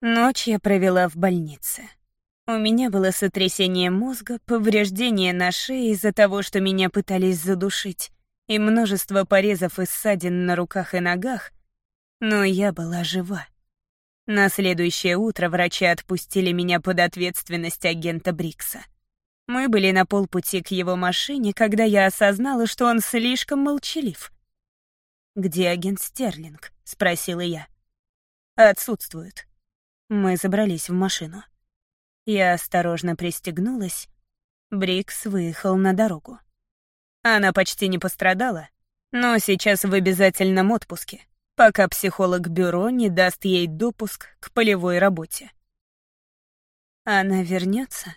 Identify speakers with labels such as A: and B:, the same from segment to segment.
A: Ночь я провела в больнице. У меня было сотрясение мозга, повреждение на шее из-за того, что меня пытались задушить, и множество порезов и ссадин на руках и ногах, но я была жива. На следующее утро врачи отпустили меня под ответственность агента Брикса. Мы были на полпути к его машине, когда я осознала, что он слишком молчалив. «Где агент Стерлинг?» — спросила я. «Отсутствует». Мы забрались в машину. Я осторожно пристегнулась. Брикс выехал на дорогу. Она почти не пострадала, но сейчас в обязательном отпуске пока психолог бюро не даст ей допуск к полевой работе. Она вернется?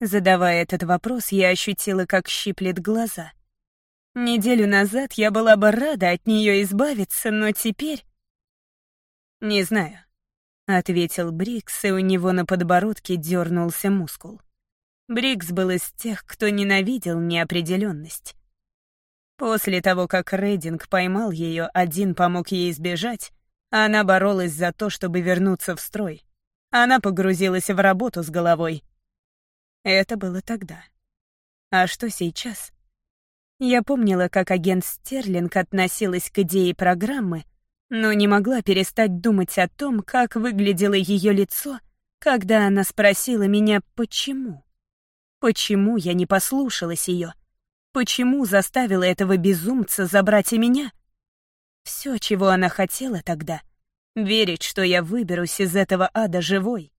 A: Задавая этот вопрос, я ощутила, как щиплет глаза. Неделю назад я была бы рада от нее избавиться, но теперь... «Не знаю», — ответил Брикс, и у него на подбородке дернулся мускул. Брикс был из тех, кто ненавидел неопределенность. После того, как Рейдинг поймал ее, один помог ей избежать, она боролась за то, чтобы вернуться в строй. Она погрузилась в работу с головой. Это было тогда. А что сейчас? Я помнила, как агент Стерлинг относилась к идее программы, но не могла перестать думать о том, как выглядело ее лицо, когда она спросила меня, почему. Почему я не послушалась ее? Почему заставила этого безумца забрать и меня? Все, чего она хотела тогда — верить, что я выберусь из этого ада живой.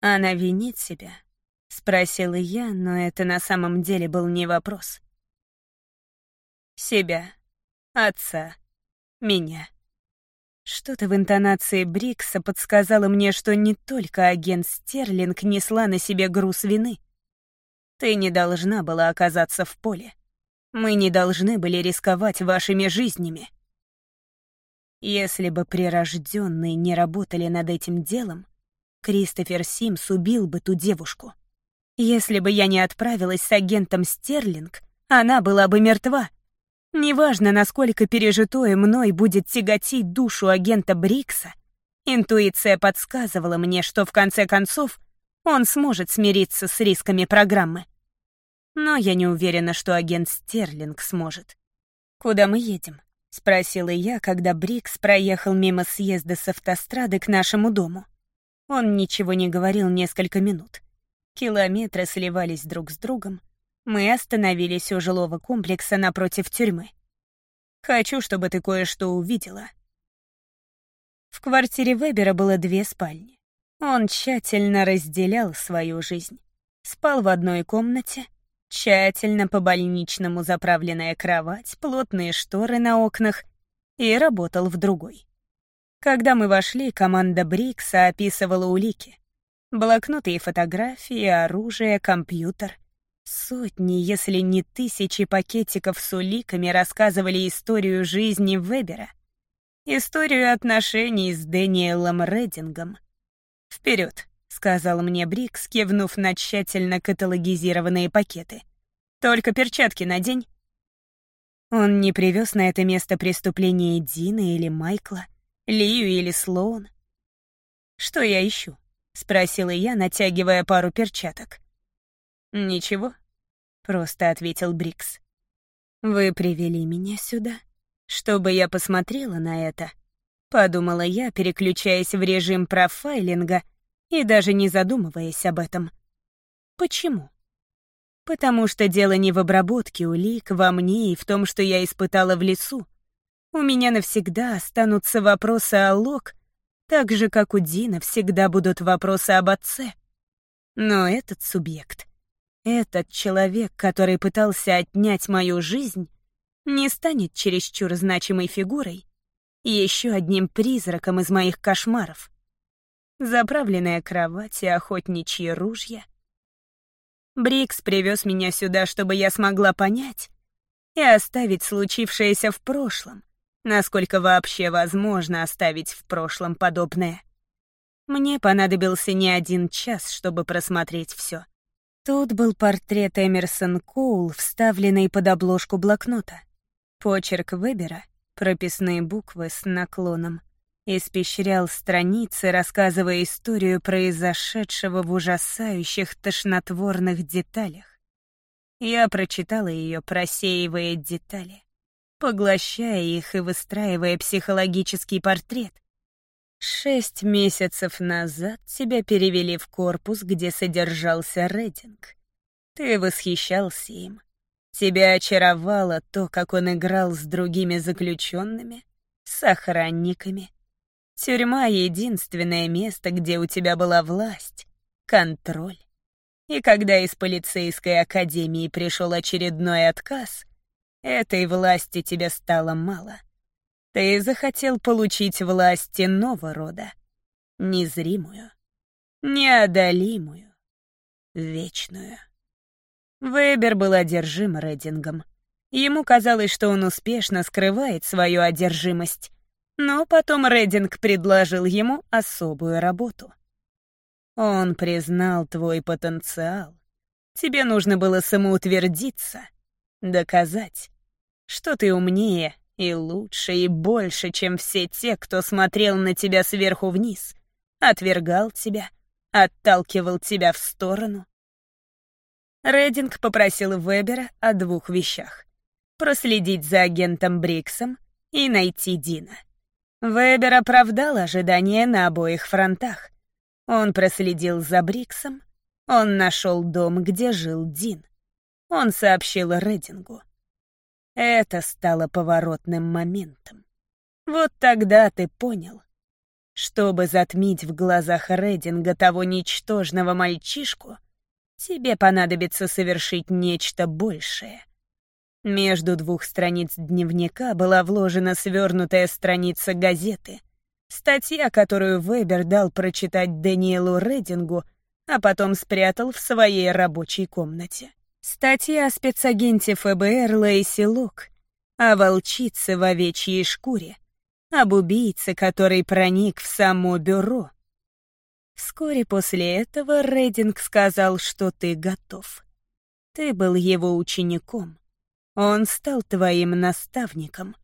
A: Она винит себя, — спросила я, но это на самом деле был не вопрос. Себя, отца, меня. Что-то в интонации Брикса подсказало мне, что не только агент Стерлинг несла на себе груз вины. Ты не должна была оказаться в поле. Мы не должны были рисковать вашими жизнями. Если бы прирожденные не работали над этим делом, Кристофер Симс убил бы ту девушку. Если бы я не отправилась с агентом Стерлинг, она была бы мертва. Неважно, насколько пережитое мной будет тяготить душу агента Брикса, интуиция подсказывала мне, что в конце концов он сможет смириться с рисками программы. Но я не уверена, что агент Стерлинг сможет. «Куда мы едем?» — спросила я, когда Брикс проехал мимо съезда с автострады к нашему дому. Он ничего не говорил несколько минут. Километры сливались друг с другом. Мы остановились у жилого комплекса напротив тюрьмы. «Хочу, чтобы ты кое-что увидела». В квартире Вебера было две спальни. Он тщательно разделял свою жизнь. Спал в одной комнате, тщательно по-больничному заправленная кровать, плотные шторы на окнах и работал в другой. Когда мы вошли, команда Брикса описывала улики. Блокноты и фотографии, оружие, компьютер. Сотни, если не тысячи пакетиков с уликами рассказывали историю жизни Вебера. Историю отношений с Дэниелом Реддингом. «Вперед!» — сказал мне Брикс, кивнув на тщательно каталогизированные пакеты. «Только перчатки надень». Он не привез на это место преступления Дина или Майкла, Лию или Слоун. «Что я ищу?» — спросила я, натягивая пару перчаток. «Ничего», — просто ответил Брикс. «Вы привели меня сюда, чтобы я посмотрела на это», — подумала я, переключаясь в режим профайлинга и даже не задумываясь об этом. Почему? Потому что дело не в обработке улик, во мне и в том, что я испытала в лесу. У меня навсегда останутся вопросы о Лок, так же, как у Дина всегда будут вопросы об отце. Но этот субъект, этот человек, который пытался отнять мою жизнь, не станет чересчур значимой фигурой и еще одним призраком из моих кошмаров. Заправленная кровать и охотничьи ружья. Брикс привез меня сюда, чтобы я смогла понять и оставить случившееся в прошлом, насколько вообще возможно оставить в прошлом подобное. Мне понадобился не один час, чтобы просмотреть все. Тут был портрет Эмерсон Коул, вставленный под обложку блокнота. Почерк Вебера, прописные буквы с наклоном. испещрял страницы, рассказывая историю произошедшего в ужасающих тошнотворных деталях. Я прочитала ее, просеивая детали, поглощая их и выстраивая психологический портрет. Шесть месяцев назад тебя перевели в корпус, где содержался Рединг. Ты восхищался им. Тебя очаровало то, как он играл с другими заключенными, с охранниками. Тюрьма — единственное место, где у тебя была власть, контроль. И когда из полицейской академии пришел очередной отказ, этой власти тебе стало мало. Ты захотел получить власть иного рода, незримую, неодолимую, вечную. Вебер был одержим Редингом. Ему казалось, что он успешно скрывает свою одержимость, но потом Рединг предложил ему особую работу — он признал твой потенциал. Тебе нужно было самоутвердиться, доказать, что ты умнее и лучше и больше, чем все те, кто смотрел на тебя сверху вниз, отвергал тебя, отталкивал тебя в сторону. Рединг попросил Вебера о двух вещах — проследить за агентом Бриксом и найти Дина. Вебер оправдал ожидания на обоих фронтах. Он проследил за Бриксом, он нашел дом, где жил Дин. Он сообщил Редингу. Это стало поворотным моментом. Вот тогда ты понял. Чтобы затмить в глазах Рединга того ничтожного мальчишку, тебе понадобится совершить нечто большее. Между двух страниц дневника была вложена свернутая страница газеты — Статья, которую Вебер дал прочитать Дэниелу Редингу, а потом спрятал в своей рабочей комнате. Статья о спецагенте ФБР Лейси Лук, о волчице в овечьей шкуре, об убийце, который проник в само бюро. Вскоре после этого Рединг сказал, что ты готов. Ты был его учеником. Он стал твоим наставником.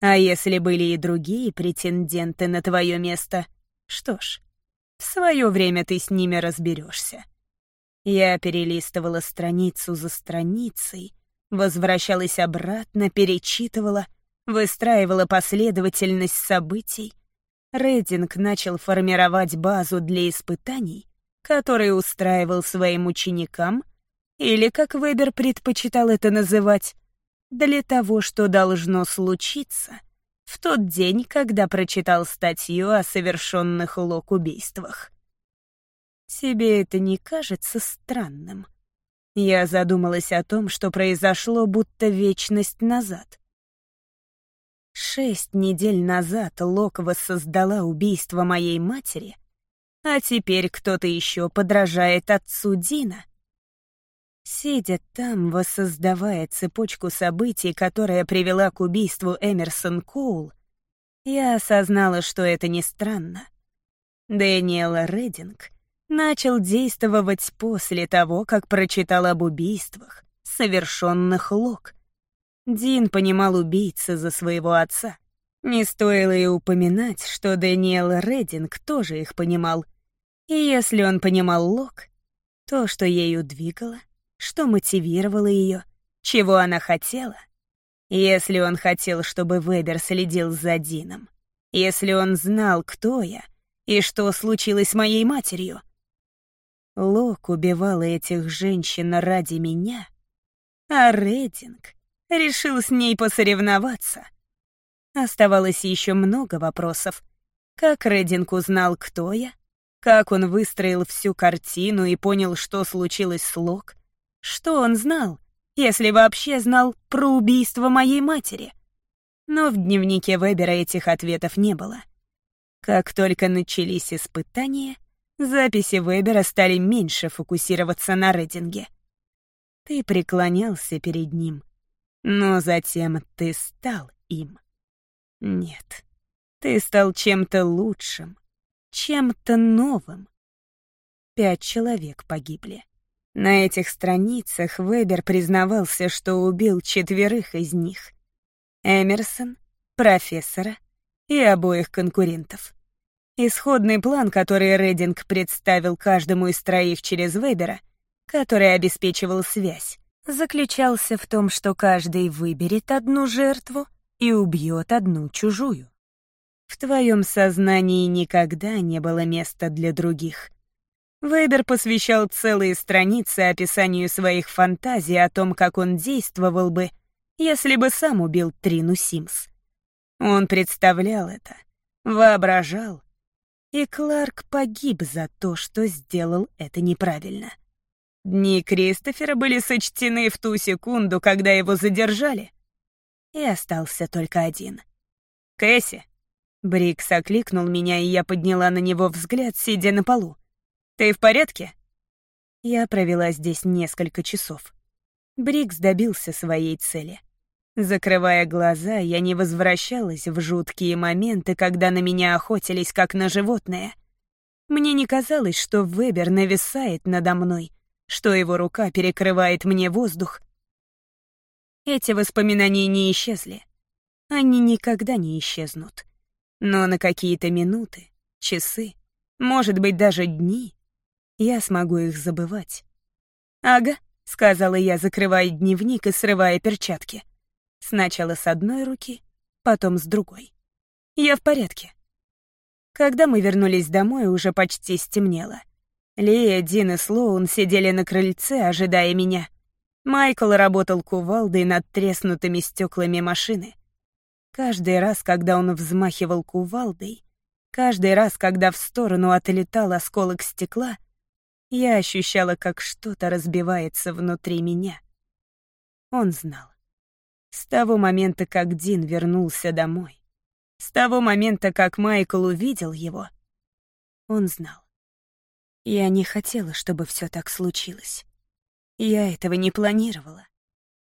A: А если были и другие претенденты на твое место, что ж, в свое время ты с ними разберешься. Я перелистывала страницу за страницей, возвращалась обратно, перечитывала, выстраивала последовательность событий. Рейдинг начал формировать базу для испытаний, которые устраивал своим ученикам, или, как Вебер предпочитал это называть, для того, что должно случиться в тот день, когда прочитал статью о совершенных лок-убийствах. Тебе это не кажется странным? Я задумалась о том, что произошло будто вечность назад. Шесть недель назад Лок воссоздала убийство моей матери, а теперь кто-то еще подражает отцу Дина — Сидя там, воссоздавая цепочку событий, которая привела к убийству Эмерсон Коул, я осознала, что это не странно. Дэниел Рединг начал действовать после того, как прочитал об убийствах, совершенных Лок. Дин понимал убийцы за своего отца. Не стоило и упоминать, что Дэниел Рединг тоже их понимал. И если он понимал Лок, то, что ею двигало — что мотивировало ее, чего она хотела. Если он хотел, чтобы Вебер следил за Дином, если он знал, кто я и что случилось с моей матерью. Лок убивала этих женщин ради меня, а Рединг решил с ней посоревноваться. Оставалось еще много вопросов. Как Рединг узнал, кто я? Как он выстроил всю картину и понял, что случилось с Лок? Что он знал, если вообще знал про убийство моей матери? Но в дневнике Вебера этих ответов не было. Как только начались испытания, записи Вебера стали меньше фокусироваться на рейтинге. Ты преклонялся перед ним, но затем ты стал им. Нет, ты стал чем-то лучшим, чем-то новым. Пять человек погибли. На этих страницах Вебер признавался, что убил четверых из них. Эмерсон, профессора и обоих конкурентов. Исходный план, который Рединг представил каждому из троих через Вебера, который обеспечивал связь, заключался в том, что каждый выберет одну жертву и убьет одну чужую. В твоем сознании никогда не было места для других. Вебер посвящал целые страницы описанию своих фантазий о том, как он действовал бы, если бы сам убил Трину Симс. Он представлял это, воображал, и Кларк погиб за то, что сделал это неправильно. Дни Кристофера были сочтены в ту секунду, когда его задержали, и остался только один. «Кэсси!» Брикс окликнул меня, и я подняла на него взгляд, сидя на полу. «Ты в порядке?» Я провела здесь несколько часов. Брикс добился своей цели. Закрывая глаза, я не возвращалась в жуткие моменты, когда на меня охотились как на животное. Мне не казалось, что Вебер нависает надо мной, что его рука перекрывает мне воздух. Эти воспоминания не исчезли. Они никогда не исчезнут. Но на какие-то минуты, часы, может быть, даже дни, я смогу их забывать. «Ага», — сказала я, закрывая дневник и срывая перчатки. Сначала с одной руки, потом с другой. Я в порядке. Когда мы вернулись домой, уже почти стемнело. Лея, Дин и Слоун сидели на крыльце, ожидая меня. Майкл работал кувалдой над треснутыми стеклами машины. Каждый раз, когда он взмахивал кувалдой, каждый раз, когда в сторону отлетал осколок стекла, я ощущала, как что-то разбивается внутри меня. Он знал. С того момента, как Дин вернулся домой, с того момента, как Майкл увидел его, он знал. Я не хотела, чтобы все так случилось. Я этого не планировала.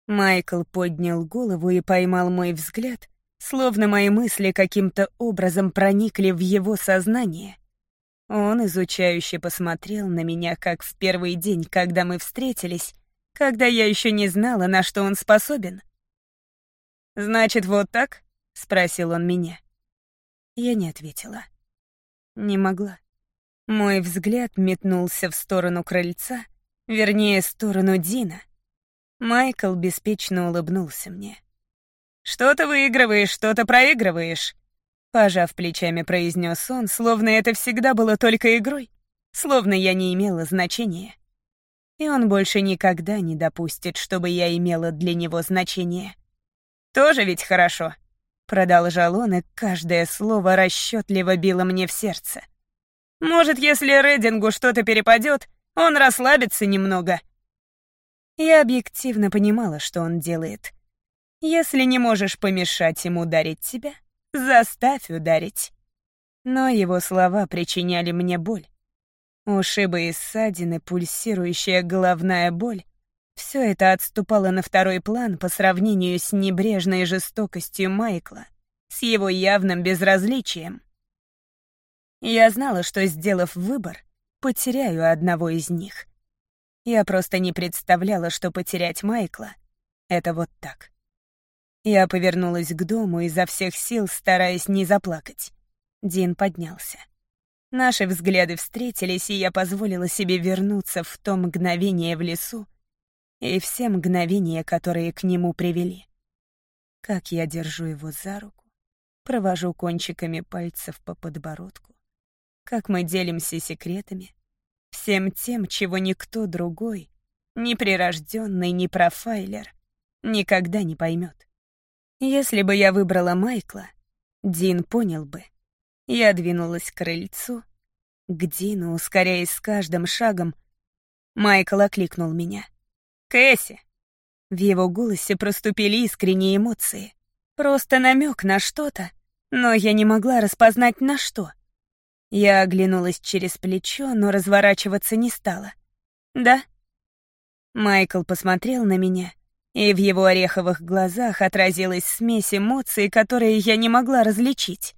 A: Майкл поднял голову и поймал мой взгляд, словно мои мысли каким-то образом проникли в его сознание. Он изучающе посмотрел на меня, как в первый день, когда мы встретились, когда я еще не знала, на что он способен — «Значит, вот так?» — спросил он меня. Я не ответила. Не могла. Мой взгляд метнулся в сторону крыльца, вернее, в сторону Дина. Майкл беспечно улыбнулся мне. «Что-то выигрываешь, что-то проигрываешь», — пожав плечами, произнес он, словно это всегда было только игрой, словно я не имела значения. И он больше никогда не допустит, чтобы я имела для него значение. Тоже ведь хорошо?» Продолжал он, и каждое слово расчетливо било мне в сердце. «Может, если Редингу что-то перепадет, он расслабится немного?» Я объективно понимала, что он делает. Если не можешь помешать ему ударить тебя, заставь ударить. Но его слова причиняли мне боль. Ушибы и ссадины, пульсирующая головная боль, все это отступало на второй план по сравнению с небрежной жестокостью Майкла, с его явным безразличием. Я знала, что, сделав выбор, потеряю одного из них. Я просто не представляла, что потерять Майкла — это вот так. Я повернулась к дому изо всех сил, стараясь не заплакать. Дин поднялся. Наши взгляды встретились, и я позволила себе вернуться в то мгновение в лесу, и все мгновения, которые к нему привели. Как я держу его за руку, провожу кончиками пальцев по подбородку, как мы делимся секретами, всем тем, чего никто другой, ни прирожденный, ни профайлер, никогда не поймет. Если бы я выбрала Майкла, Дин понял бы. Я двинулась к крыльцу, к Дину, ускоряясь с каждым шагом. Майкл окликнул меня. Кэсси!» В его голосе проступили искренние эмоции. Просто намек на что-то, но я не могла распознать на что. Я оглянулась через плечо, но разворачиваться не стала. «Да?» Майкл посмотрел на меня, и в его ореховых глазах отразилась смесь эмоций, которые я не могла различить.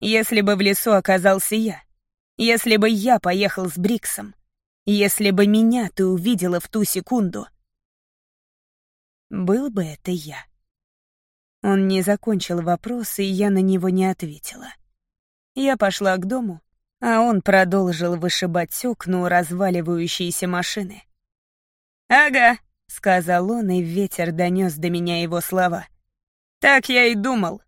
A: Если бы в лесу оказался я, если бы я поехал с Бриксом, если бы меня ты увидела в ту секунду, был бы это я. Он не закончил вопрос, и я на него не ответила. Я пошла к дому, а он продолжил вышибать окна у разваливающейся машины. «Ага», — сказал он, и ветер донес до меня его слова. «Так я и думал.